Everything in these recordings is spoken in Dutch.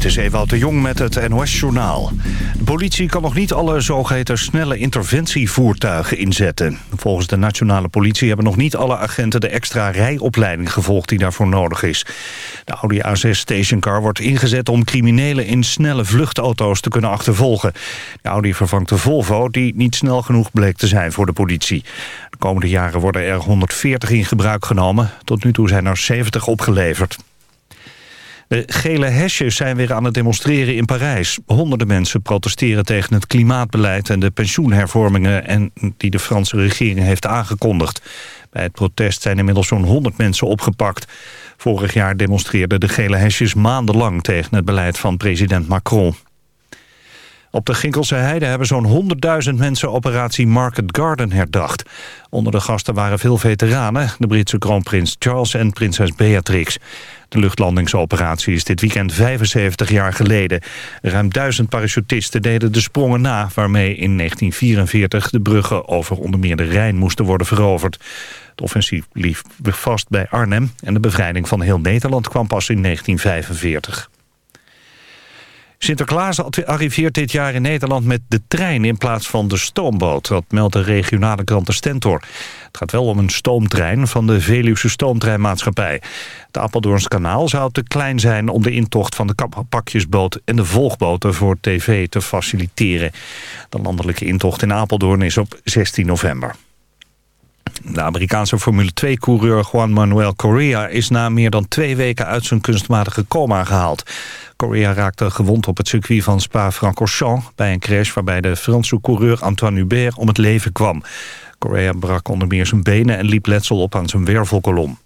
Dit is Ewout de Jong met het NOS-journaal. De politie kan nog niet alle zogeheten snelle interventievoertuigen inzetten. Volgens de nationale politie hebben nog niet alle agenten... de extra rijopleiding gevolgd die daarvoor nodig is. De Audi A6 stationcar wordt ingezet om criminelen... in snelle vluchtauto's te kunnen achtervolgen. De Audi vervangt de Volvo die niet snel genoeg bleek te zijn voor de politie. De komende jaren worden er 140 in gebruik genomen. Tot nu toe zijn er 70 opgeleverd. De gele hesjes zijn weer aan het demonstreren in Parijs. Honderden mensen protesteren tegen het klimaatbeleid en de pensioenhervormingen en die de Franse regering heeft aangekondigd. Bij het protest zijn inmiddels zo'n 100 mensen opgepakt. Vorig jaar demonstreerden de gele hesjes maandenlang tegen het beleid van president Macron. Op de Ginkelse Heide hebben zo'n 100.000 mensen operatie Market Garden herdacht. Onder de gasten waren veel veteranen, de Britse kroonprins Charles en prinses Beatrix. De luchtlandingsoperatie is dit weekend 75 jaar geleden. Ruim duizend parachutisten deden de sprongen na... waarmee in 1944 de bruggen over onder meer de Rijn moesten worden veroverd. Het offensief liep vast bij Arnhem... en de bevrijding van heel Nederland kwam pas in 1945. Sinterklaas arriveert dit jaar in Nederland met de trein in plaats van de stoomboot. Dat meldt de regionale krant de Stentor. Het gaat wel om een stoomtrein van de Veluwse Stoomtreinmaatschappij. Het Apeldoorns kanaal zou te klein zijn om de intocht van de pakjesboot en de volgboten voor tv te faciliteren. De landelijke intocht in Apeldoorn is op 16 november. De Amerikaanse Formule 2-coureur Juan Manuel Correa is na meer dan twee weken uit zijn kunstmatige coma gehaald. Correa raakte gewond op het circuit van Spa-Francorchamps... bij een crash waarbij de Franse coureur Antoine Hubert om het leven kwam. Correa brak onder meer zijn benen en liep letsel op aan zijn wervelkolom.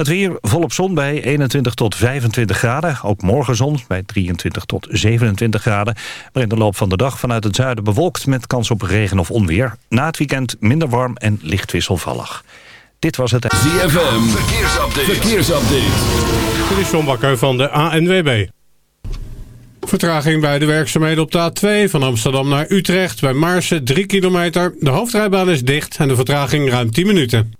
Het weer volop zon bij 21 tot 25 graden. Ook morgen zon bij 23 tot 27 graden. Maar in de loop van de dag vanuit het zuiden bewolkt... met kans op regen of onweer. Na het weekend minder warm en licht wisselvallig. Dit was het... ZFM, verkeersupdate. verkeersupdate. Dit is John Bakker van de ANWB. Vertraging bij de werkzaamheden op de A2 van Amsterdam naar Utrecht. Bij Maarsen 3 kilometer. De hoofdrijbaan is dicht en de vertraging ruim 10 minuten.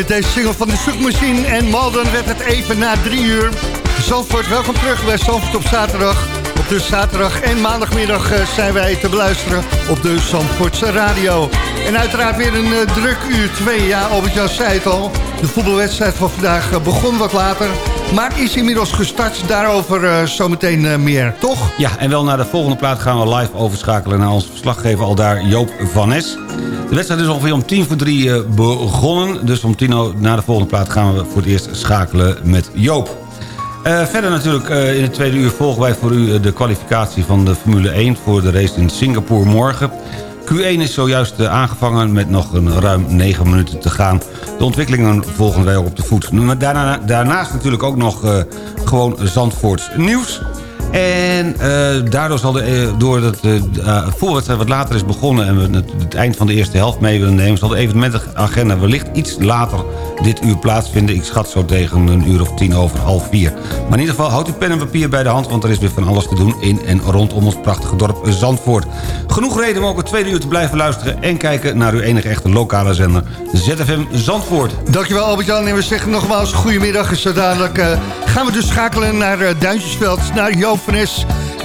Met deze single van de zoekmachine en Malden werd het even na drie uur. Zandvoort, welkom terug bij Zandvoort op zaterdag. Op de zaterdag en maandagmiddag eh, zijn wij te beluisteren op de Zandvoortse radio. En uiteraard weer een uh, druk uur 2. Ja, Albert-Jan zei het al. De voetbalwedstrijd van vandaag uh, begon wat later. Maar is inmiddels gestart. Daarover zometeen meer, toch? Ja, en wel naar de volgende plaat gaan we live overschakelen... naar onze verslaggever al daar, Joop van Nes. De wedstrijd is ongeveer om tien voor drie begonnen. Dus om tien na de volgende plaat gaan we voor het eerst schakelen met Joop. Uh, verder natuurlijk uh, in het tweede uur volgen wij voor u de kwalificatie van de Formule 1... voor de race in Singapore morgen. Q1 is zojuist aangevangen met nog een ruim 9 minuten te gaan. De ontwikkelingen volgen wij op de voet. Maar daarna, daarnaast natuurlijk ook nog uh, gewoon Zandvoorts nieuws. En uh, daardoor zal de, uh, doordat de uh, voorwedstrijd wat later is begonnen... en we het, eind van de eerste helft mee willen nemen... zal de evenementenagenda wellicht iets later dit uur plaatsvinden. Ik schat zo tegen een uur of tien over half vier. Maar in ieder geval, houd uw pen en papier bij de hand... want er is weer van alles te doen in en rondom ons prachtige dorp Zandvoort. Genoeg reden om ook het tweede uur te blijven luisteren... en kijken naar uw enige echte lokale zender ZFM Zandvoort. Dankjewel Albert-Jan en we zeggen nogmaals goedemiddag. Zo dadelijk gaan we dus schakelen naar Duintjesveld, naar Joop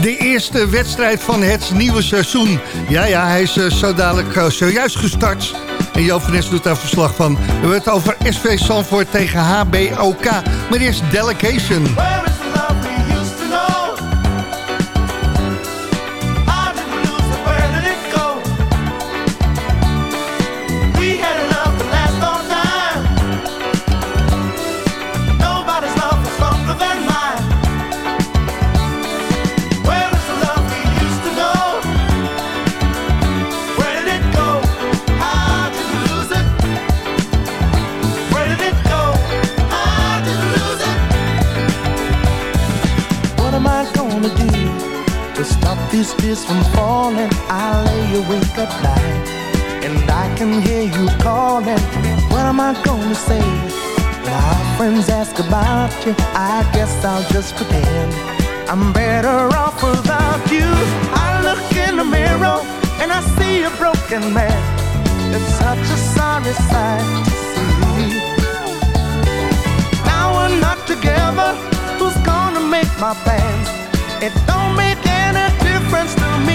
de eerste wedstrijd van het nieuwe seizoen. Ja, ja, hij is uh, zo dadelijk uh, zojuist gestart. En van doet daar verslag van. We hebben het over SV Sanford tegen HBOK. Maar eerst Delegation. Tears from falling. I lay awake at night, and I can hear you calling. What am I gonna say? Our friends ask about you, I guess I'll just pretend I'm better off without you. I look in the mirror and I see a broken man. It's such a sorry sight to see. Now we're not together. Who's gonna make my plans? It don't make any difference to me,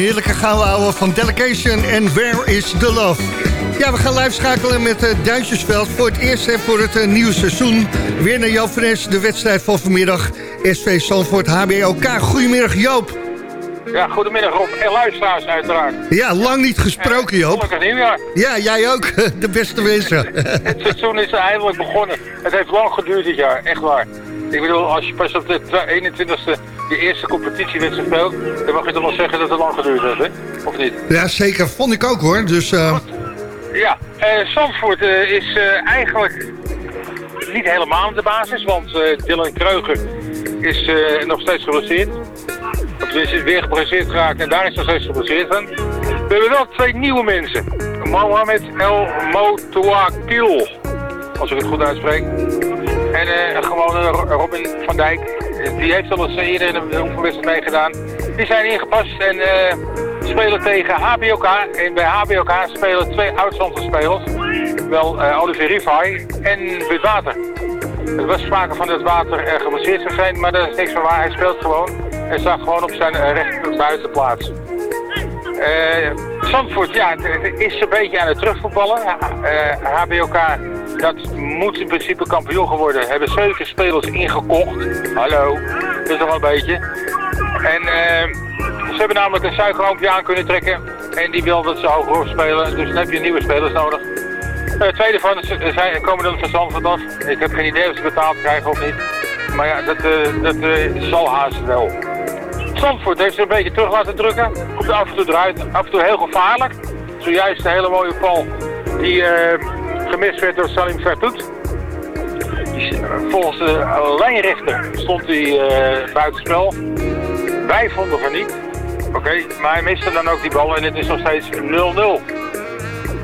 heerlijke gouden ouwe van Delegation en Where is the Love? Ja, we gaan live schakelen met uh, Duintjesveld voor het eerst hè, voor het uh, nieuwe seizoen. Weer naar Joop van Es, de wedstrijd van vanmiddag. SV Zandvoort HBOK. Goedemiddag Joop. Ja, goedemiddag Rob. En luisteraars uiteraard. Ja, lang niet gesproken Joop. Gelukkig nieuwjaar. Ja, jij ook. De beste wensen. Het seizoen is eindelijk begonnen. Het heeft lang geduurd dit jaar, echt waar. Ik bedoel, als je pas op de 21ste de eerste competitie werd gespeeld, dan mag je toch wel zeggen dat het lang geduurd heeft, hè? Of niet? Ja, zeker. Vond ik ook hoor. Dus eh, Ja, Zandvoort eh, is eigenlijk niet helemaal aan de basis, want Dylan Kreuger is nog steeds geblesseerd. Of is weer geblesseerd geraakt en daar is nog steeds geblesseerd van. We hebben wel twee nieuwe mensen. Mohamed El Motouakil, als ik het goed uitspreek. En gewoon Robin van Dijk, die heeft al eens eerder een oefenwedstrijd meegedaan. Die zijn ingepast en eh, spelen tegen HBOK. En bij HBOK spelen twee oud spelers. Wel eh, Olivier Rivai en Bud Water. Er was sprake van dat Water uh, geblesseerd zou zijn, maar dat is niks van waar. Hij speelt gewoon en staat gewoon op zijn rechter buitenplaats. Eh Zandvoort, ja, het, het is een beetje aan het terugvoetballen. Eh, HBOK, dat moet in principe kampioen geworden. Hebben zeven spelers ingekocht. Hallo, dat is nog een beetje. En eh, ze hebben namelijk een suikerhoompje aan kunnen trekken. En die wil dat ze hoger spelen, dus dan heb je nieuwe spelers nodig. Uh, twee daarvan zijn, komen dan van Zandvoort af. Ik heb geen idee of ze betaald krijgen of niet. Maar ja, dat, uh, dat uh, zal haast wel. Zandvoort heeft ze een beetje terug laten drukken. Komt af en toe eruit. Af en toe heel gevaarlijk. Zojuist een hele mooie bal die gemist werd door Salim Vertoet. Volgens de lijnrechter stond hij buitenspel. Wij vonden van niet. Oké, maar hij miste dan ook die bal en het is nog steeds 0-0.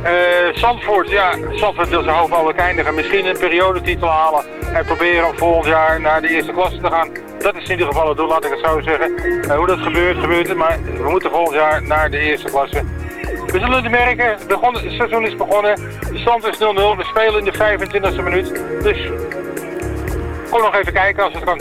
Uh, Zandvoort, ja, Zandvoort wil zijn hoofd eindigen. Misschien een periodetitel halen en proberen om volgend jaar naar de eerste klasse te gaan. Dat is in ieder geval het doel, laat ik het zo zeggen. Uh, hoe dat gebeurt, gebeurt het, maar we moeten volgend jaar naar de eerste klasse. We zullen het merken, begonnen, het seizoen is begonnen, de stand is 0-0, we spelen in de 25e minuut. Dus kom nog even kijken als het kan.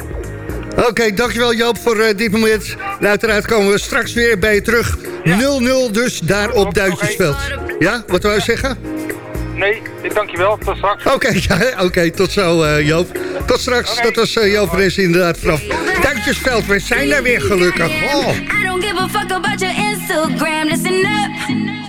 Oké, okay, dankjewel Joop voor uh, dit moment. En uiteraard komen we straks weer bij je terug. 0-0 ja. dus daar op Duitsersveld. Ja, wat wou je zeggen? Nee, dankjewel. Tot straks. Oké, okay, ja, okay, tot zo uh, Joop. Tot straks, okay. dat was uh, Joop Fres inderdaad vanaf Duitsersveld. We zijn daar weer gelukkig. Oh. I don't give a fuck about your Instagram. Listen up,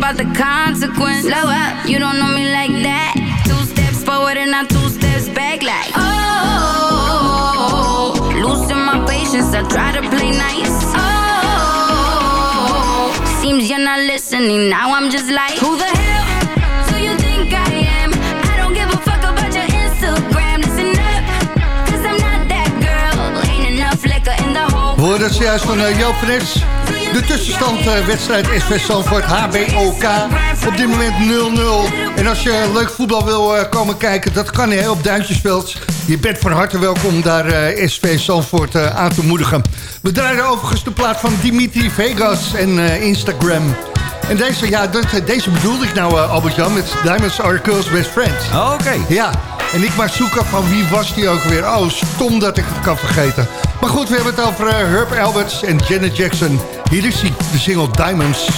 about the consequence? Slow up, you don't know me like that. Two steps forward and I'm two steps back, like oh. Losing my patience, I try to play nice. Oh, seems you're not listening. Now I'm just like, who the hell do you think I am? I don't give a fuck about your Instagram. Listen up, cause I'm not that girl. Ain't enough liquor in the whole. We hoorden het juist van uh, Joop Frits. De tussenstand uh, wedstrijd SV Zandvoort HBOK. Op dit moment 0-0. En als je leuk voetbal wil uh, komen kijken, dat kan heel op Duintjesveld. Je bent van harte welkom daar uh, SV Zandvoort aan te moedigen. We draaien overigens de plaat van Dimitri Vegas en Instagram. En deze, ja, deze bedoelde ik nou, Albert-Jan, met Diamonds Are Girls Best Friends. Oh, oké. Okay. Ja, en ik maar zoeken van wie was die ook weer. Oh, stom dat ik het kan vergeten. Maar goed, we hebben het over Herb Alberts en Janet Jackson. Hier is de single Diamonds.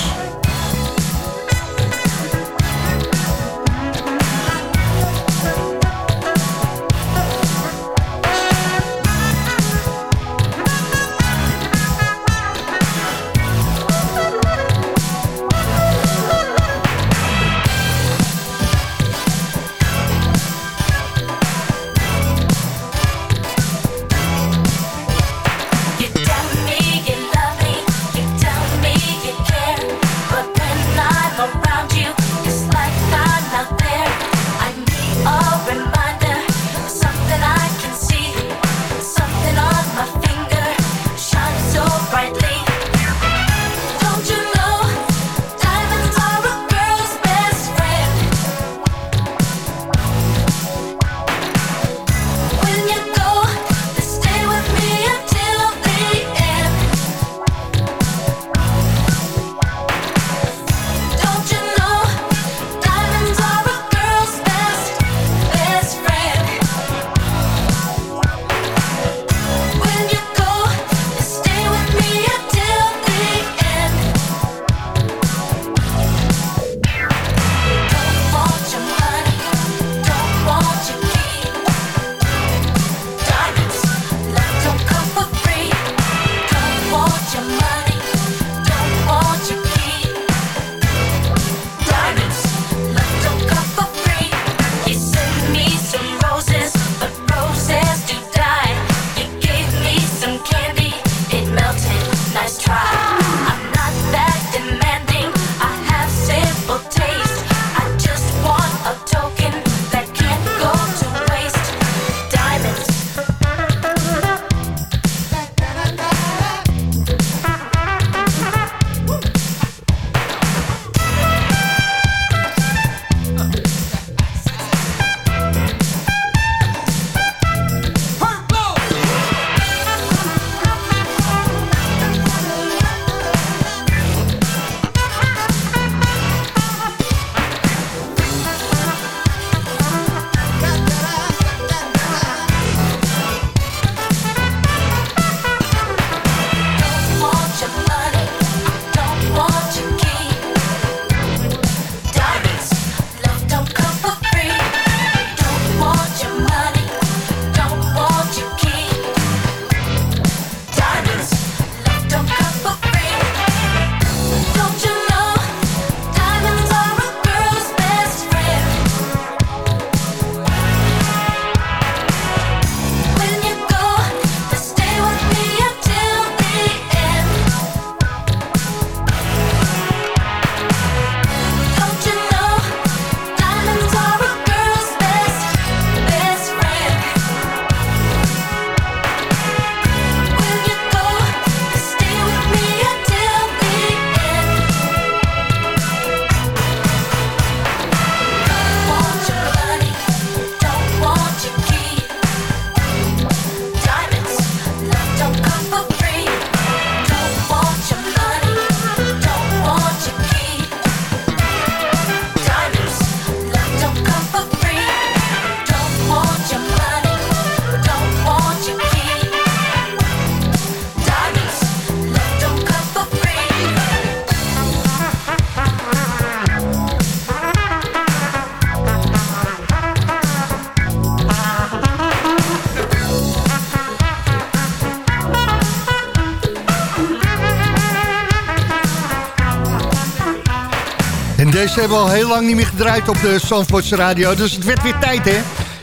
Ze hebben al heel lang niet meer gedraaid op de Zandvoortse radio. Dus het werd weer tijd, hè?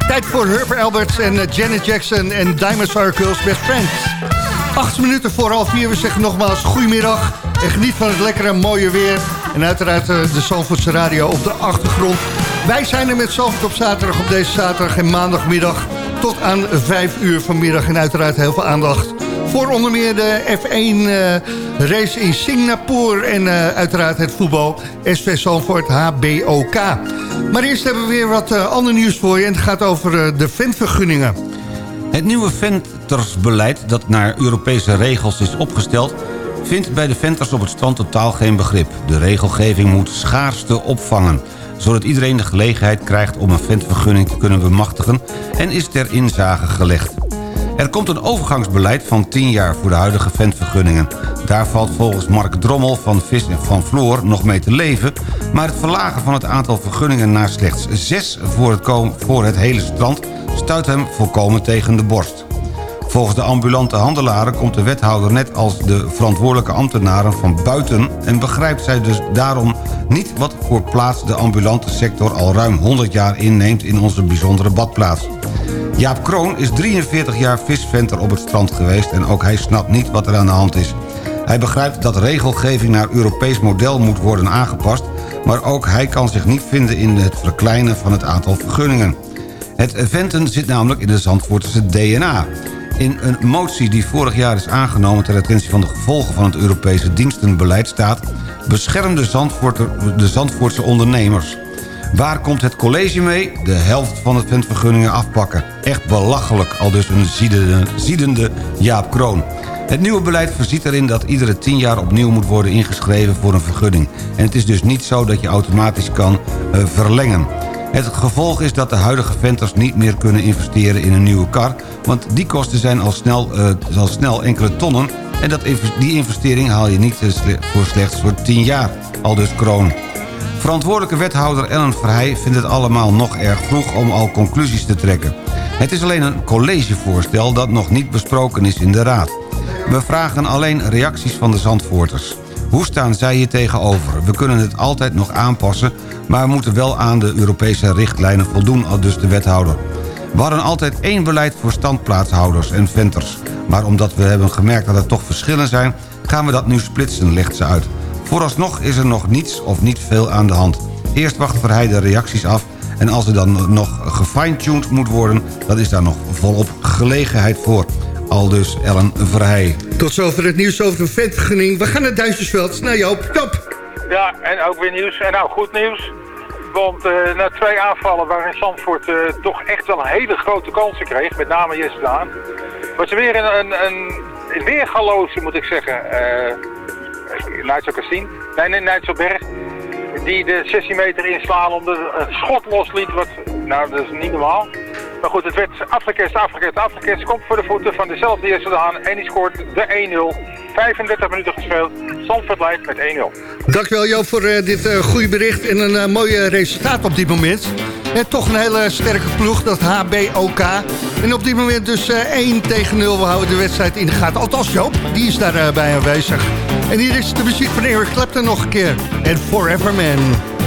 Tijd voor Herbert Alberts en uh, Janet Jackson en Diamond Girls Best Friends. Acht minuten voor half vier. We zeggen nogmaals goedemiddag. En geniet van het lekkere mooie weer. En uiteraard uh, de Zandvoortse radio op de achtergrond. Wij zijn er met Zandvoort op zaterdag, op deze zaterdag en maandagmiddag... tot aan vijf uur vanmiddag. En uiteraard heel veel aandacht Voor onder meer de F1 race in Singapore en uiteraard het voetbal SV Zandvoort HBOK. Maar eerst hebben we weer wat ander nieuws voor je en het gaat over de ventvergunningen. Het nieuwe ventersbeleid dat naar Europese regels is opgesteld vindt bij de venters op het strand totaal geen begrip. De regelgeving moet schaarste opvangen zodat iedereen de gelegenheid krijgt om een ventvergunning te kunnen bemachtigen... en is ter inzage gelegd. Er komt een overgangsbeleid van 10 jaar voor de huidige ventvergunningen. Daar valt volgens Mark Drommel van Vis en van Floor nog mee te leven... maar het verlagen van het aantal vergunningen naar slechts 6 voor het, voor het hele strand... stuit hem volkomen tegen de borst. Volgens de ambulante handelaren komt de wethouder net als de verantwoordelijke ambtenaren van buiten... en begrijpt zij dus daarom niet wat voor plaats de ambulante sector al ruim 100 jaar inneemt in onze bijzondere badplaats. Jaap Kroon is 43 jaar visventer op het strand geweest en ook hij snapt niet wat er aan de hand is. Hij begrijpt dat regelgeving naar Europees model moet worden aangepast... maar ook hij kan zich niet vinden in het verkleinen van het aantal vergunningen. Het venten zit namelijk in de Zandvoortse DNA. In een motie die vorig jaar is aangenomen... ter attentie van de gevolgen van het Europese dienstenbeleid staat... bescherm de, de Zandvoortse ondernemers. Waar komt het college mee? De helft van de ventvergunningen afpakken. Echt belachelijk, al dus een ziedende, ziedende Jaap Kroon. Het nieuwe beleid voorziet erin dat iedere 10 jaar opnieuw moet worden ingeschreven voor een vergunning. En het is dus niet zo dat je automatisch kan uh, verlengen. Het gevolg is dat de huidige venters niet meer kunnen investeren in een nieuwe kar... want die kosten zijn al snel, uh, al snel enkele tonnen... en dat, die investering haal je niet uh, voor slechts voor 10 jaar, al dus kroon. Verantwoordelijke wethouder Ellen Verheij vindt het allemaal nog erg vroeg om al conclusies te trekken. Het is alleen een collegevoorstel dat nog niet besproken is in de raad. We vragen alleen reacties van de Zandvoorters. Hoe staan zij hier tegenover? We kunnen het altijd nog aanpassen, maar we moeten wel aan de Europese richtlijnen voldoen, al dus de wethouder. We hadden altijd één beleid voor standplaatshouders en venters. Maar omdat we hebben gemerkt dat er toch verschillen zijn... gaan we dat nu splitsen, legt ze uit. Vooralsnog is er nog niets of niet veel aan de hand. Eerst wachten we hij de reacties af... en als er dan nog gefine-tuned moet worden... dan is daar nog volop gelegenheid voor. Al dus Ellen Verheij. Tot zover het nieuws over de ventvergunning. We gaan naar Duitsersveld. Nou Joop, top! Ja, en ook weer nieuws. En nou, goed nieuws. Want uh, na twee aanvallen waarin Zandvoort uh, toch echt wel een hele grote kansen kreeg, met name Jesse Daan, was er weer een, een, een weergaloze, moet ik zeggen, uh, Nigel Castien, nee, nee, Berg, die de 16 meter inslaan om de schot losliet, wat, nou dat is niet normaal. Maar goed, het werd afgekest, afgekest, afgekest. Komt voor de voeten van dezelfde Jesse Daan. En die scoort de 1-0. 35 minuten gespeeld. Zandvoort met 1-0. Dankjewel Joop voor uh, dit uh, goede bericht en een uh, mooi resultaat op dit moment. En toch een hele sterke ploeg, dat HBOK. En op dit moment dus 1 tegen 0. We houden de wedstrijd in de gaten. Althans Joop, die is daarbij aanwezig. En hier is de muziek van Eric Clapton nog een keer. En Forever Man.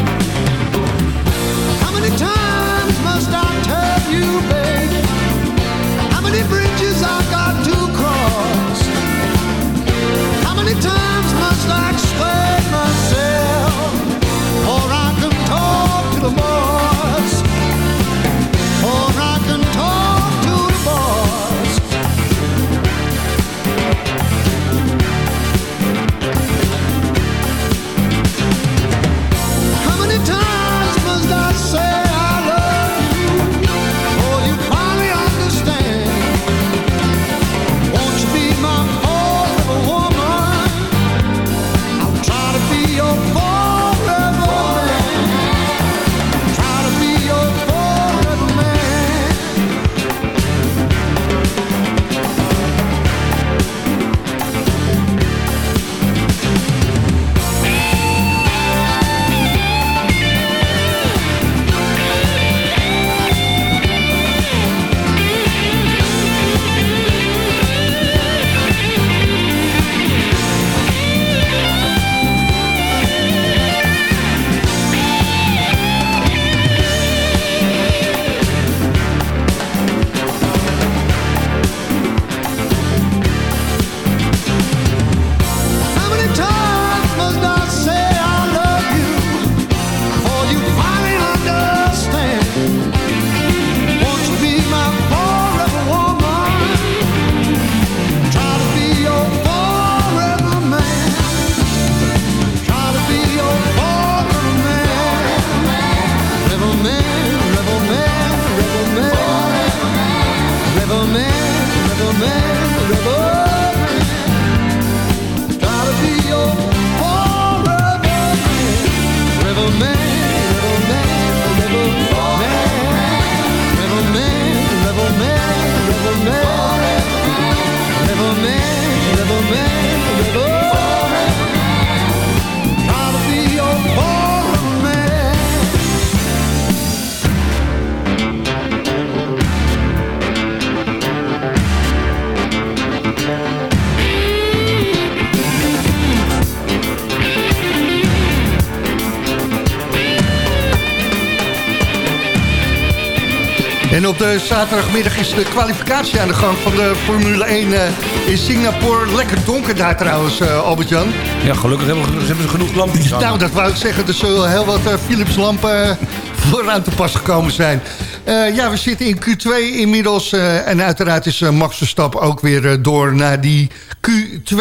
Op de zaterdagmiddag is de kwalificatie aan de gang van de Formule 1 eh, in Singapore. Lekker donker daar trouwens, eh, Albert-Jan. Ja, gelukkig hebben, we- hebben ze genoeg lampjes aan. Nou, dat wou ik zeggen. Er zullen heel wat eh, Philips lampen eh, vooraan te pas gekomen zijn. Eh, ja, we zitten in Q2 inmiddels. eh, en uiteraard is eh, Max Verstappen ook weer eh, door naar die Q2.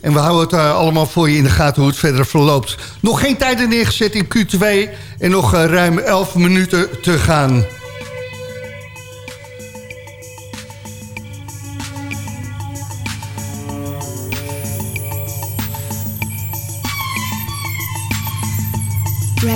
En we houden het eh, allemaal voor je in de gaten hoe het verder verloopt. Nog geen tijden neergezet in Q2. En nog eh, ruim 11 minuten te gaan.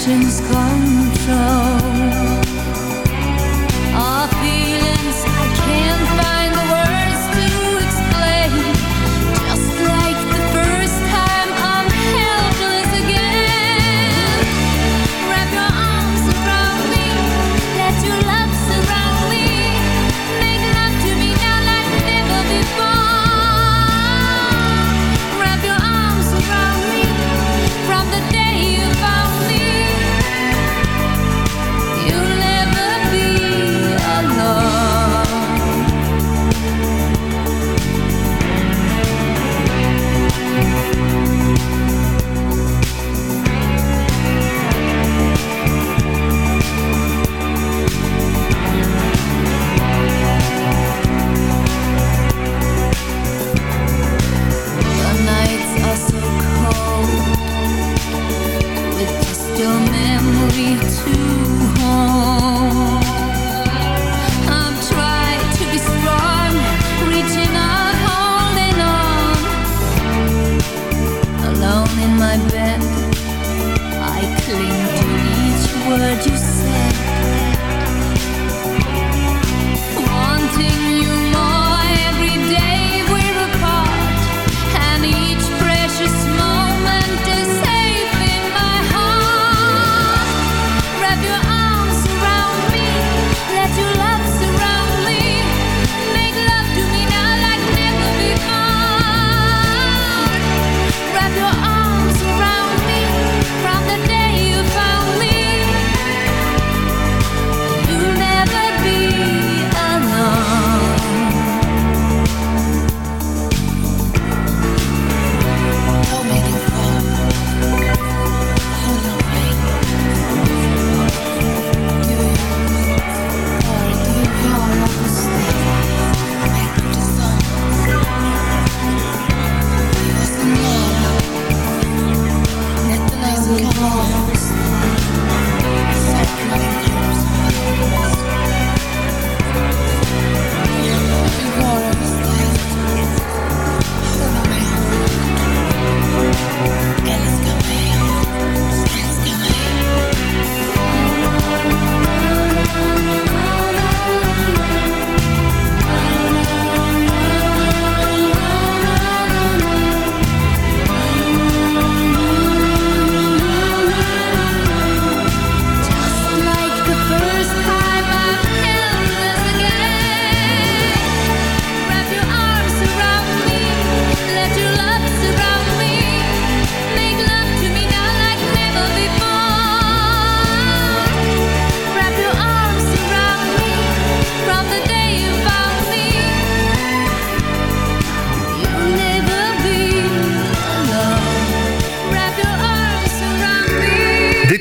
oceans climb.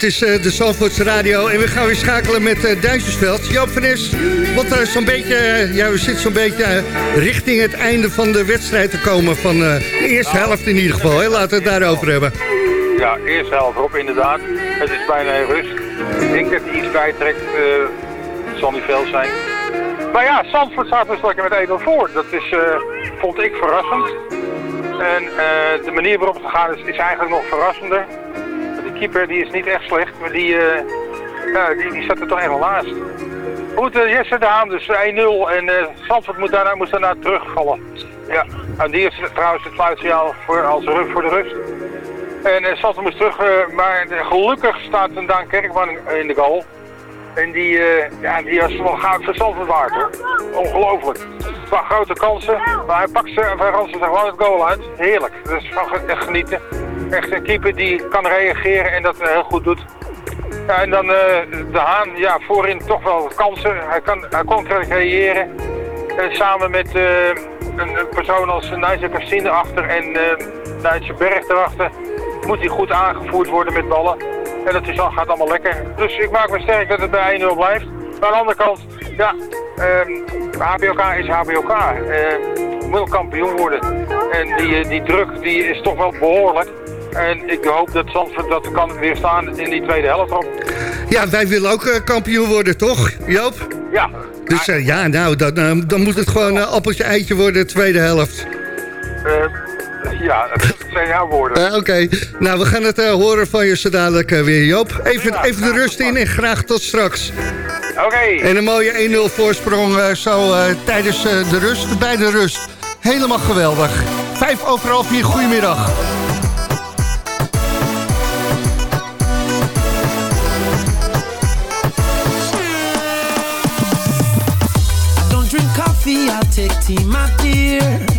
Is uh, de Zandvoortse Radio en we gaan weer schakelen met uh, Duitsersveld. Joop van Es, want uh, zo'n beetje, ja, we zitten zo'n beetje richting het einde van de wedstrijd te komen. Van de eerste helft in ieder geval, laten we het daarover hebben. Ja, eerste helft erop inderdaad. Het is bijna rust. Ik denk dat hij iets bijtrekt. het zal niet veel zijn. Maar ja, Zandvoort staat dus lekker met 1-0 voor. Dat is, vond ik verrassend. En de manier waarop het gegaan is, is eigenlijk nog verrassender keeper die is niet echt slecht, maar die, uh, ja, die, die zat er toch helemaal naast. Goed, uh, Jesse de Haan dus 1-0 en uh, Zandvoort moet daarna, moest daarna terugvallen. Ja, en die is trouwens het fluitsignaal voor, als rug voor de rust. En uh, Zandvoort moest terug, maar gelukkig staat een Daan Kerkman in de goal. En die, uh, ja, die was wel goud voor Zandvoort waard hoor. Ongelooflijk. Een grote kansen, maar hij pakt ze en hij er gewoon het goal uit. Heerlijk. Dat is echt genieten. Echt een keeper die kan reageren en dat heel goed doet. Ja, en dan uh, de Haan, ja, voorin toch wel kansen. Hij, kan, hij kon creëren. Uh, samen met een, persoon als Nijtje Cassine erachter en uh, Nijtje Berg erachter. Moet hij goed aangevoerd worden met ballen. En dat is, gaat allemaal lekker. Dus ik maak me sterk dat het bij 1-0 blijft. Aan de andere kant, ja, HBOK is HBOK. Moet kampioen worden. En die, die druk die is toch wel behoorlijk. En ik hoop dat Zandvoort dat kan weerstaan in die tweede helft op. Ja, wij willen ook uh, kampioen worden, toch, Joop? Ja. Dus uh, ja, nou, dan, uh, dan moet het gewoon uh, appeltje eitje worden, tweede helft. ja, dat zijn jouw woorden. Oké, okay. nou, we gaan het horen van je zo dadelijk weer, Joop. Even, ja, even de rust in en graag tot straks. Oké. Okay. En een mooie 1-0 voorsprong zo tijdens de rust, bij de rust. Helemaal geweldig. Vijf over half vier, goedemiddag. I'll take tea, my dear.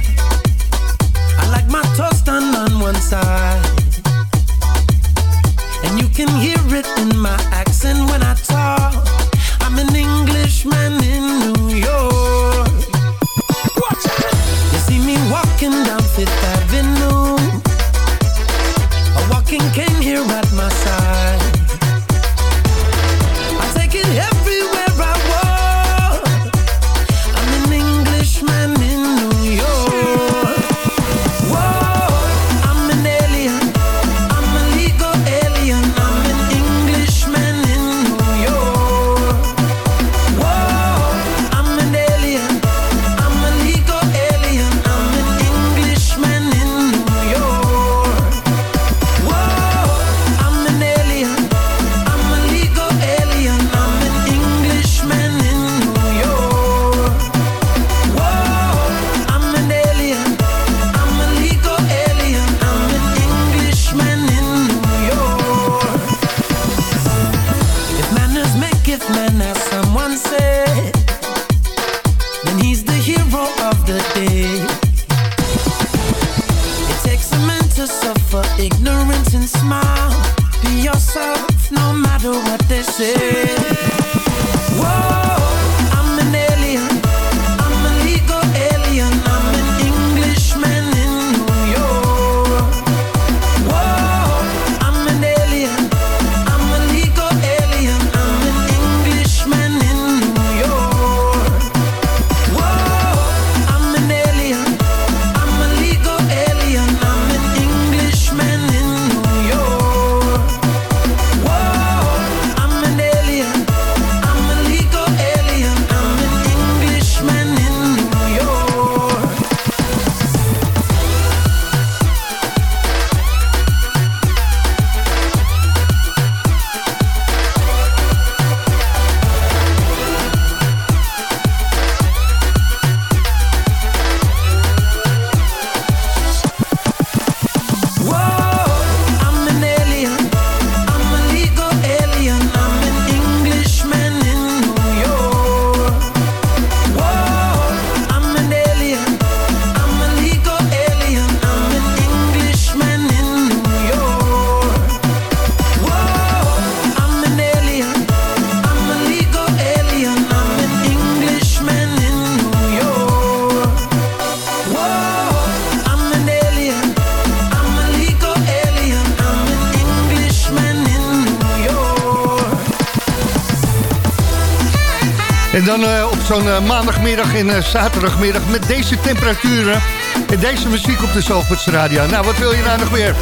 Zo'n eh, maandagmiddag en eh, zaterdagmiddag met deze temperaturen en deze muziek op de Zalvoortse Radio. Nou, wat wil je nou nog meer?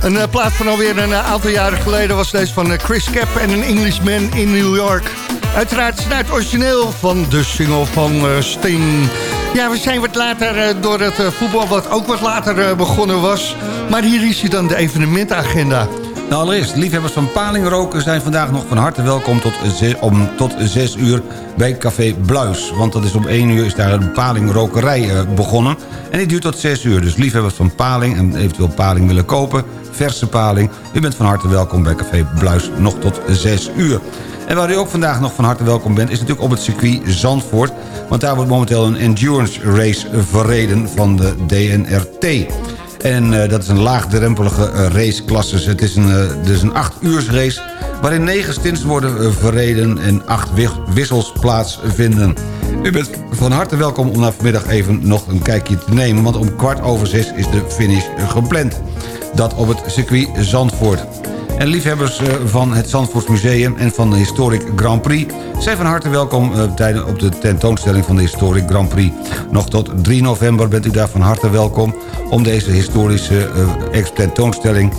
Een eh, plaat van alweer een aantal jaren geleden was deze van Chris Cap en een Englishman in New York. Uiteraard is het origineel van de single van Sting. Ja, we zijn wat later door het voetbal, wat ook wat later begonnen was. Maar hier is hij dan de evenementagenda. Nou, allereerst, liefhebbers van palingroken zijn vandaag nog van harte welkom tot, om, tot 6 uur bij Café Bluis. Want dat is om 1 uur is daar een palingrokerij eh, begonnen. En die duurt tot 6 uur. Dus liefhebbers van paling en eventueel paling willen kopen, verse paling... u bent van harte welkom bij Café Bluis nog tot 6 uur. En waar u ook vandaag nog van harte welkom bent... is natuurlijk op het circuit Zandvoort. Want daar wordt momenteel een endurance race verreden van de DNRT. En eh, dat is een laagdrempelige eh, raceklasse. Het is een, eh, dus een 8 uurs race waarin 9 stints worden verreden en 8 wissels plaatsvinden. U bent van harte welkom om vanmiddag even nog een kijkje te nemen... want om kwart over zes is de finish gepland. Dat op het circuit Zandvoort. En liefhebbers eh, van het Zandvoorts Museum en van de Historic Grand Prix... zijn van harte welkom eh, op de tentoonstelling van de Historic Grand Prix. Nog tot 3 november bent u daar van harte welkom... om deze historische eh, tentoonstelling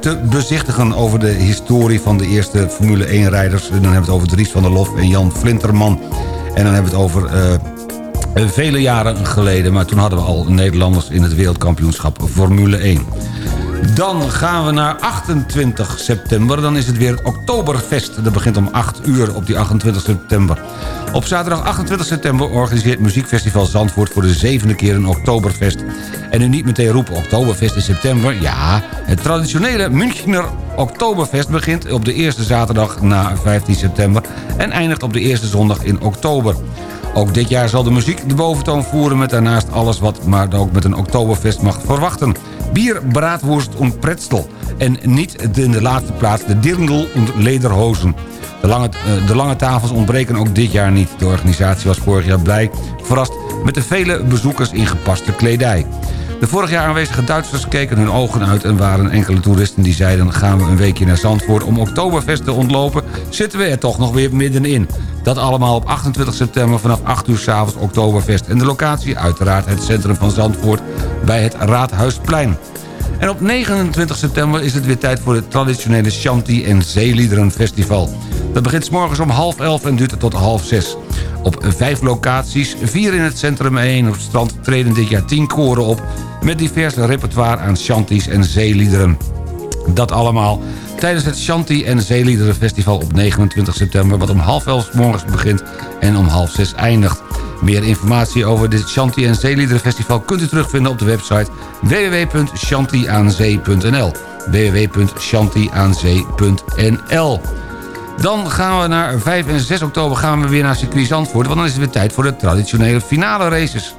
te bezichtigen... over de historie van de eerste Formule 1-rijders. Dan hebben we het over Dries van der Lof en Jan Flinterman. En dan hebben we het over... Vele jaren geleden, maar toen hadden we al Nederlanders in het wereldkampioenschap Formule 1. Dan gaan we naar 28 september. Dan is het weer het Oktoberfest. Dat begint om 8 uur op die 28 september. Op zaterdag 28 september organiseert Muziekfestival Zandvoort... voor de zevende keer een Oktoberfest. En nu niet meteen roepen Oktoberfest in september. Ja, het traditionele Münchner Oktoberfest begint op de eerste zaterdag na 15 september... en eindigt op de eerste zondag in oktober. Ook dit jaar zal de muziek de boventoon voeren... met daarnaast alles wat maar ook met een Oktoberfest mag verwachten. Bier, braadworst en pretzel. En niet in de laatste plaats de dirndl en lederhozen. De lange, eh, de lange tafels ontbreken ook dit jaar niet. De organisatie was vorig jaar blij verrast met de vele bezoekers in gepaste kledij. De vorig jaar aanwezige Duitsers keken hun ogen uit... en waren enkele toeristen die zeiden... gaan we een weekje naar Zandvoort om Oktoberfest te ontlopen... zitten we er toch nog weer middenin. Dat allemaal op 28 september vanaf 8 uur s'avonds Oktoberfest. En de locatie uiteraard het centrum van Zandvoort bij het Raadhuisplein. En op 29 september is het weer tijd voor het traditionele Shanti en Zeeliederenfestival. Dat begint 's morgens om half elf en duurt tot half zes. Op vijf locaties, vier in het centrum en één op het strand... treden dit jaar tien koren op... met divers repertoire aan shanties en zeeliederen. Dat allemaal tijdens het Shanti en Zeeliederenfestival op 29 september... wat om half elf morgens begint en om half zes eindigt. Meer informatie over dit Shanti en Zeeliederenfestival... kunt u terugvinden op de website www.shantiaanzee.nl www.shantiaanzee.nl dan gaan we naar 5 en 6 oktober gaan we weer naar circuit Zandvoort... want dan is het weer tijd voor de traditionele finale races.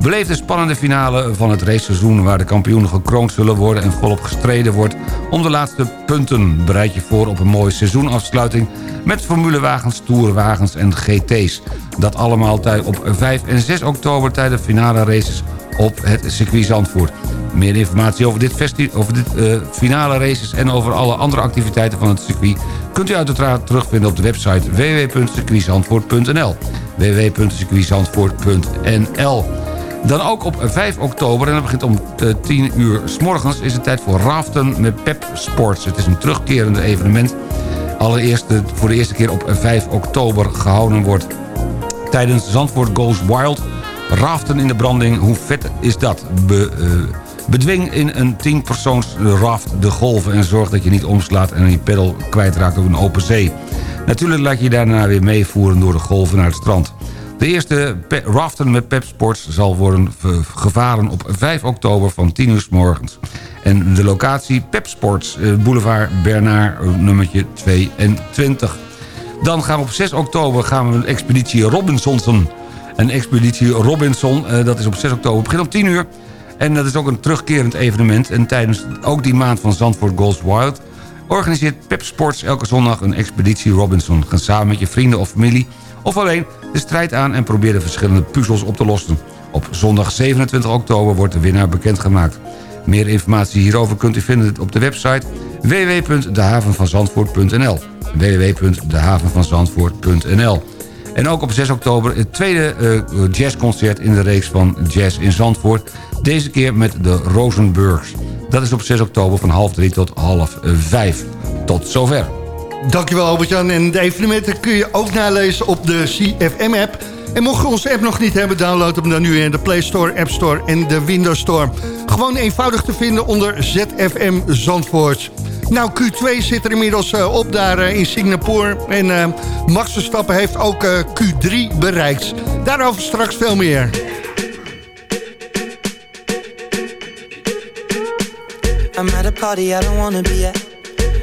Beleef de spannende finale van het raceseizoen... waar de kampioenen gekroond zullen worden en volop gestreden wordt... om de laatste punten. Bereid je voor op een mooie seizoenafsluiting... met formulewagens, toerwagens en GT's. Dat allemaal op 5 en 6 oktober tijdens de finale races op het circuit Zandvoort. Meer informatie over dit, over dit eh, finale races en over alle andere activiteiten van het circuit... kunt u uiteraard terugvinden op de website www.circuitzandvoort.nl www.circuitzandvoort.nl Dan ook op 5 oktober, en dat begint om eh, 10 uur s morgens... is het tijd voor raften met Pep Sports. Het is een terugkerende evenement. Allereerst eh, voor de eerste keer op 5 oktober gehouden wordt tijdens Zandvoort Goes Wild. Raften in de branding, hoe vet is dat? Eh, bedwing in een 10-persoons raft de golven... en zorg dat je niet omslaat en je pedal kwijtraakt op een open zee. Natuurlijk laat je daarna weer meevoeren door de golven naar het strand. De eerste raften met Pep Sports zal worden gevaren op 5 oktober van 10 uur s morgens. En de locatie Pep Sports, eh, boulevard Bernard, eh, nummertje 22. Dan gaan we op 6 oktober gaan we een expeditie Robinsonsen. Een expeditie Robinson, eh, dat is op 6 oktober, begint om 10 uur. En dat is ook een terugkerend evenement. En tijdens ook die maand van Zandvoort Goes Wild... organiseert Pep Sports elke zondag een expeditie Robinson. Ga samen met je vrienden of familie of alleen de strijd aan... en probeer de verschillende puzzels op te lossen. Op zondag 27 oktober wordt de winnaar bekendgemaakt. Meer informatie hierover kunt u vinden op de website www.dehavenvanzandvoort.nl www.dehavenvanzandvoort.nl En ook op 6 oktober het tweede eh, jazzconcert in de reeks van Jazz in Zandvoort. Deze keer met de Rosenburgs. Dat is op 6 oktober van half drie tot half vijf. Tot zover. Dankjewel Albert-Jan. En de evenementen kun je ook nalezen op de CFM-app. En mocht je onze app nog niet hebben, download hem dan nu in de Play Store, App Store en de Windows Store. Gewoon eenvoudig te vinden onder ZFM Zandvoort. Nou, Q2 zit er inmiddels uh, op daar uh, in Singapore. En uh, Max Verstappen heeft ook Q3 bereikt. Daarover straks veel meer. I'm at a party I don't wanna be at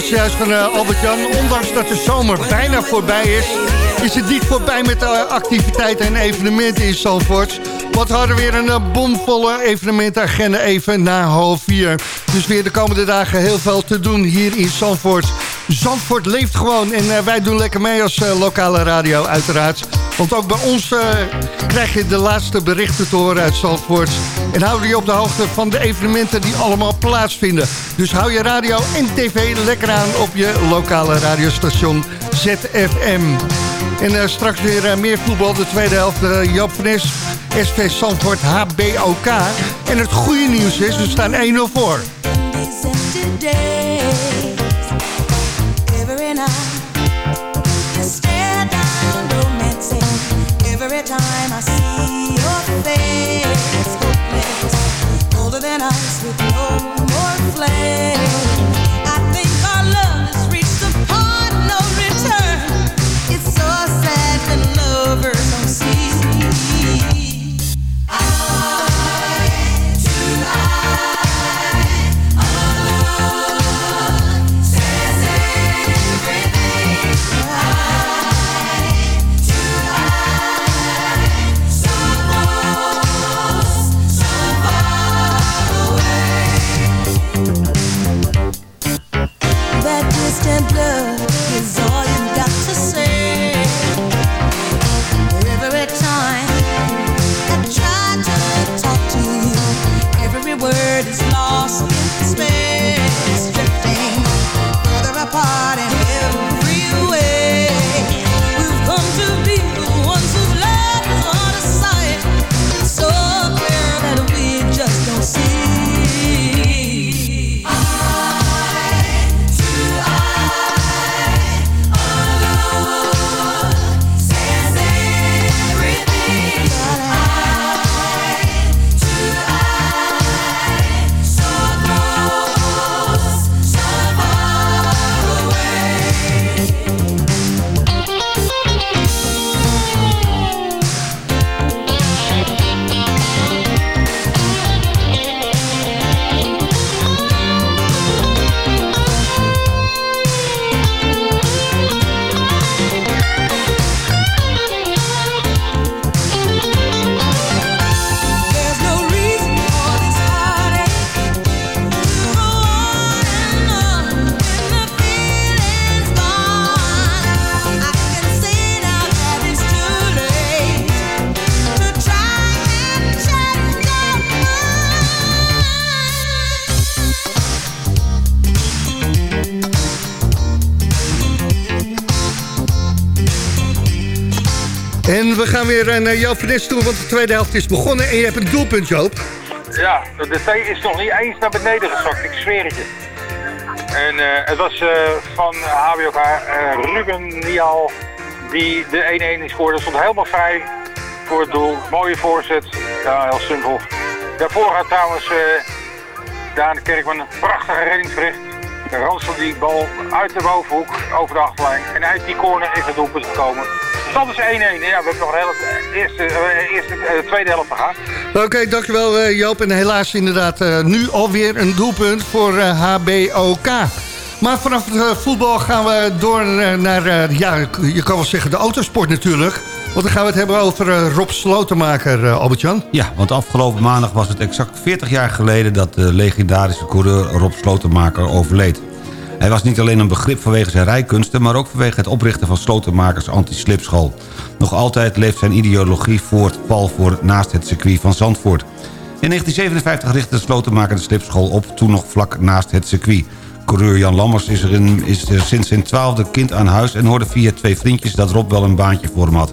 het juist van uh, Albert-Jan. Ondanks dat de zomer bijna voorbij is... is het niet voorbij met uh, activiteiten en evenementen in Zandvoort. Want we hadden weer een uh, bomvolle evenementagenda even na half vier. Dus weer de komende dagen heel veel te doen hier in Zandvoort. Zandvoort leeft gewoon en wij doen lekker mee als lokale radio uiteraard. Want ook bij ons krijg je de laatste berichten te horen uit Zandvoort. En houden je op de hoogte van de evenementen die allemaal plaatsvinden. Dus hou je radio en tv lekker aan op je lokale radiostation ZFM. En uh, straks weer uh, meer voetbal, de tweede helft. Uh, Joop van Es, SV Zandvoort, HBOK. En het goede nieuws is, we staan 1-0 voor. Gaan weer eh, naar Joop van Nes toe, want de tweede helft is begonnen. En je hebt een doelpunt, Joop. Ja, de thee is nog niet eens naar beneden gezakt, ik zweer het je. En eh, het was eh, van HBOK Ruben Nial die de 1-1 scoorde. stond helemaal vrij voor het doel. Mooie voorzet. Ja, heel simpel. Daarvoor had trouwens Daan Kerkman een prachtige reddingsverricht. Dan ranselde die bal uit de bovenhoek over de achterlijn. En uit die corner is het doelpunt gekomen. Stand is 1-1. Ja, we hebben nog een hele, eerste, uh, eerste, uh, tweede helft te gaan. Oké, okay, dankjewel uh, Joop. En helaas inderdaad uh, nu alweer een doelpunt voor uh, HBOK. Maar vanaf het voetbal gaan we door naar, ja, je kan wel zeggen de autosport natuurlijk. Want dan gaan we het hebben over Rob Slotenmaker, Albert-Jan. Ja, want afgelopen maandag was het exact 40 jaar geleden... dat de legendarische coureur Rob Slotenmaker overleed. Hij was niet alleen een begrip vanwege zijn rijkunsten... maar ook vanwege het oprichten van Slotenmakers Anti-Slipschool. Nog altijd leeft zijn ideologie voort pal voor naast het circuit van Zandvoort. In 1957 richtte de Slotenmaker de slipschool op... toen nog vlak naast het circuit. Coureur Jan Lammers is, er in, is er sinds zijn twaalfde kind aan huis... en hoorde via twee vriendjes dat Rob wel een baantje voor hem had.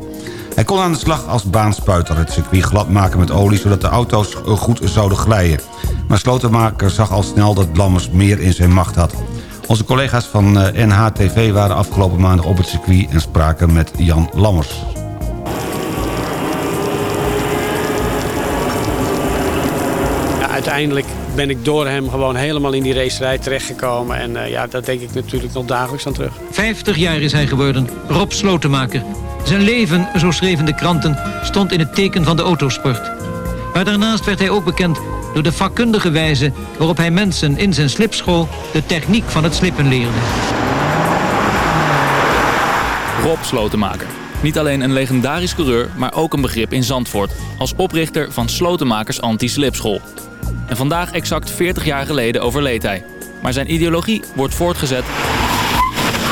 Hij kon aan de slag als baanspuiter het circuit glad maken met olie... zodat de auto's goed zouden glijden. Maar Slotenmaker zag al snel dat Lammers meer in zijn macht had. Onze collega's van NHTV waren afgelopen maandag op het circuit... en spraken met Jan Lammers. Ja, uiteindelijk ben ik door hem gewoon helemaal in die racerij terechtgekomen. En uh, ja, daar denk ik natuurlijk nog dagelijks aan terug. 50 jaar is hij geworden, Rob Slotenmaker. Zijn leven, zo schreven de kranten, stond in het teken van de autosport. Maar daarnaast werd hij ook bekend door de vakkundige wijze waarop hij mensen in zijn slipschool de techniek van het slippen leerde. Rob Slotenmaker. Niet alleen een legendarisch coureur, maar ook een begrip in Zandvoort. Als oprichter van Slotenmakers Anti-Slipschool. En vandaag exact 40 jaar geleden overleed hij. Maar zijn ideologie wordt voortgezet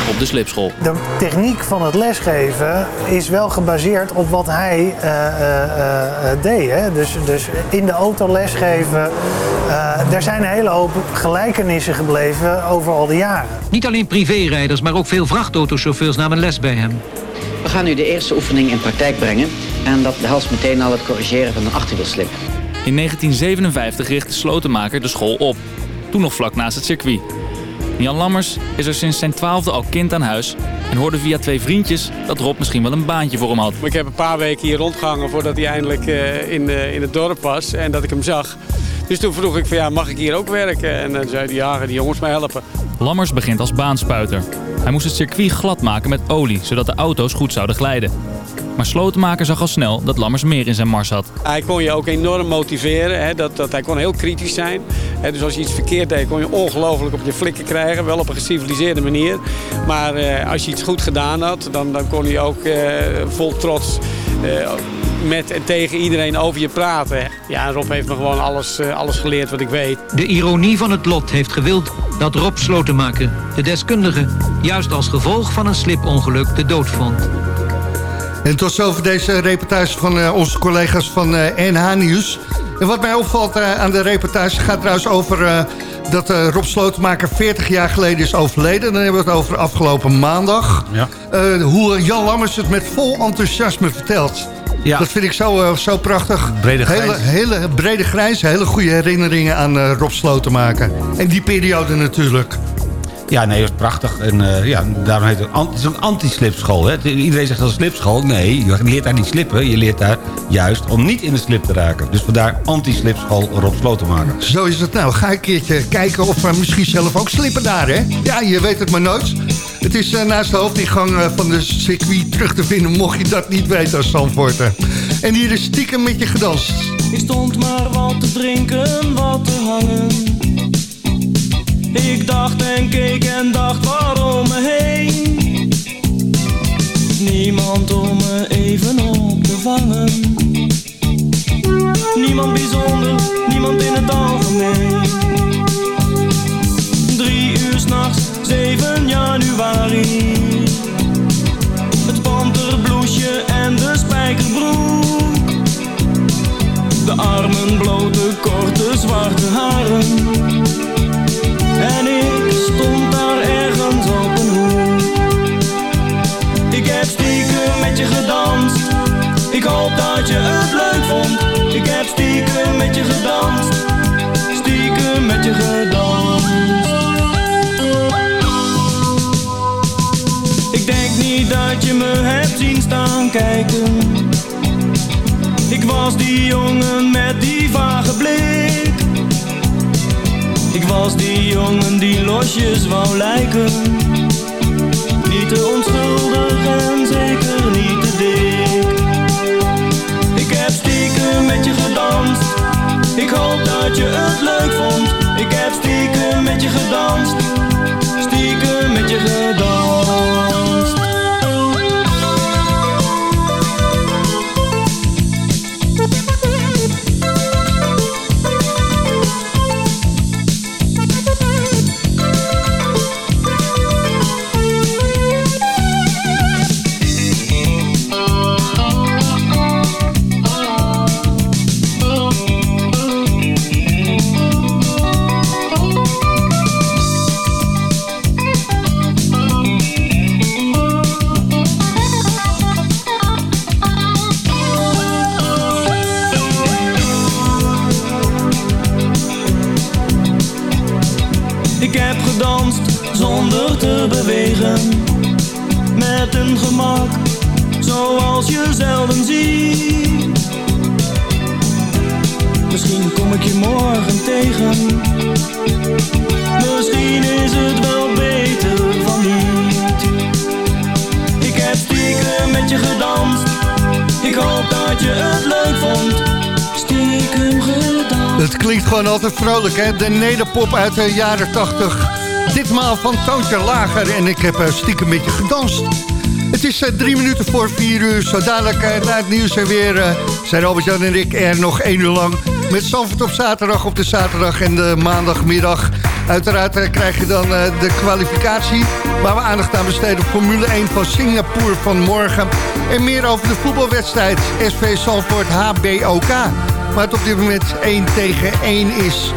op de slipschool. De techniek van het lesgeven is wel gebaseerd op wat hij uh, uh, uh, deed. Hè? Dus, dus in de auto lesgeven, er zijn een hele hoop gelijkenissen gebleven over al die jaren. Niet alleen privérijders, maar ook veel vrachtautochauffeurs namen les bij hem. We gaan nu de eerste oefening in praktijk brengen. En dat behelst meteen al het corrigeren van een achterwielslip. In 1957 richtte Slotenmaker de school op. Toen nog vlak naast het circuit. Jan Lammers is er sinds zijn twaalfde al kind aan huis... en hoorde via twee vriendjes dat Rob misschien wel een baantje voor hem had. Ik heb een paar weken hier rondgehangen voordat hij eindelijk in, uh, in het dorp was en dat ik hem zag. Dus toen vroeg ik van ja, mag ik hier ook werken? En dan zei hij ja, die jongens mij helpen. Lammers begint als baanspuiter. Hij moest het circuit glad maken met olie, zodat de auto's goed zouden glijden. Maar Slotenmaker zag al snel dat Lammers meer in zijn mars had. Hij kon je ook enorm motiveren. Hè, dat, dat, hij kon heel kritisch zijn. Hè, dus als je iets verkeerd deed, kon je ongelooflijk op je flikken krijgen. Wel op een geciviliseerde manier. Maar eh, als je iets goed gedaan had, dan, dan kon hij ook eh, vol trots... Eh, met en tegen iedereen over je praten. Ja, Rob heeft me gewoon alles, uh, alles geleerd wat ik weet. De ironie van het lot heeft gewild dat Rob Slotenmaker, de deskundige... juist als gevolg van een slipongeluk de dood vond. En tot zover deze reportage van uh, onze collega's van NH Nieuws. En wat mij opvalt uh, aan de reportage gaat trouwens over... dat Rob Slotenmaker 40 jaar geleden is overleden. Dan hebben we het over afgelopen maandag. Ja. hoe Jan Lammers het met vol enthousiasme vertelt. Ja. Dat vind ik zo, zo prachtig. Brede. Hele, hele brede grijs. Hele goede herinneringen aan Rob Slotenmaker. En die periode natuurlijk. Ja, nee, dat is prachtig. En uh, ja, daarom heet het, het is een anti-slipschool. Hè? Iedereen zegt dat een slipschool. Nee, je leert daar niet slippen. Je leert daar juist om niet in de slip te raken. Dus vandaar anti-slipschool Rob Slotenmaker. Zo is het nou. Ga een keertje kijken of we misschien zelf ook slippen daar, hè? Ja, je weet het maar nooit. Het is uh, naast de hoofdingang uh, van de circuit terug te vinden... mocht je dat niet weten als Zandvoorter. En hier is stiekem met je gedanst. Ik stond maar wat te drinken, wat te hangen. Ik dacht en keek en dacht waarom me heen. Niemand om me even op te vangen. Niemand bijzonder, niemand in het algemeen. Drie uur s'nachts, 7 januari. Het panterbloesje en de spijkerbroek. De armen blote, korte, zwarte haren. En ik stond daar ergens op een hoek. Ik heb stiekem met je gedanst, Ik hoop dat je het leuk vond. Ik heb stiekem met je gedanst. Stiekem met je gedanst. Ik denk niet dat je me hebt zien staan kijken. Ik was die jongen met die vage blik. Was die jongen die losjes wou lijken. Niet te onschuldig en zeker niet te dik. Ik heb stiekem met je gedanst. Ik hoop dat je het leuk vond. Ik heb stiekem met je gedanst. Stiekem met je gedanst. Hè? De nederpop uit de jaren 80. Ditmaal van Toontje Lager en ik heb eh, stiekem met je gedanst. Het is eh, drie minuten voor vier uur. Zo dadelijk eh, na het nieuws en weer zijn Albert-Jan en ik er nog één uur lang... met Zandvoort op zaterdag op de zaterdag en de maandagmiddag. Uiteraard krijg je dan de kwalificatie... waar we aandacht aan besteden Formule 1 van Singapore van morgen. En meer over de voetbalwedstrijd SV Zandvoort HBOK waar het op dit moment 1 tegen 1 is.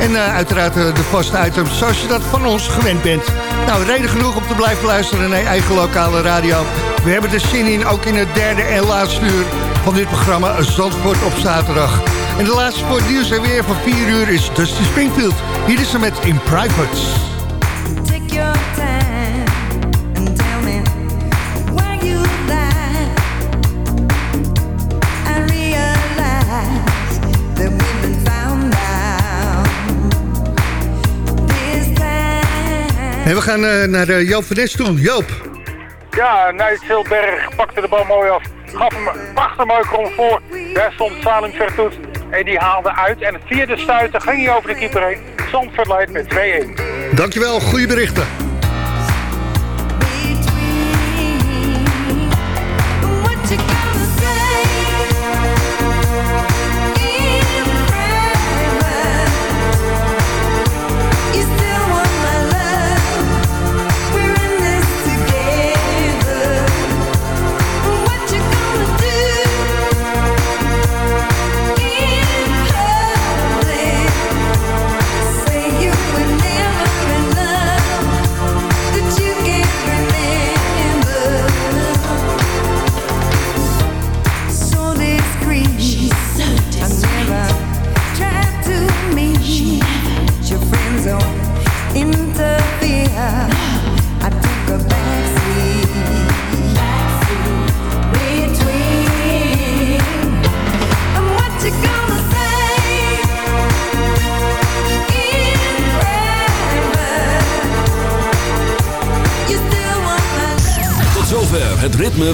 En uh, uiteraard uh, de vaste items zoals je dat van ons gewend bent. Nou, reden genoeg om te blijven luisteren naar eigen lokale radio. We hebben er zin in, ook in het derde en laatste uur van dit programma Zandvoort op zaterdag. En de laatste voor het nieuws en weer van 4 uur is Dusty Springfield. Hier is ze met In Private. En we gaan uh, naar uh, Joop van Nes toe. Joop. Ja, Nijt Silberg pakte de bal mooi af. Gaf hem een prachtig mooi krom voor. Daar stond Salim Vertoet. En die haalde uit. En via de stuiter ging hij over de keeper heen. Zandvoort leidt met 2-1. Dankjewel, goede berichten.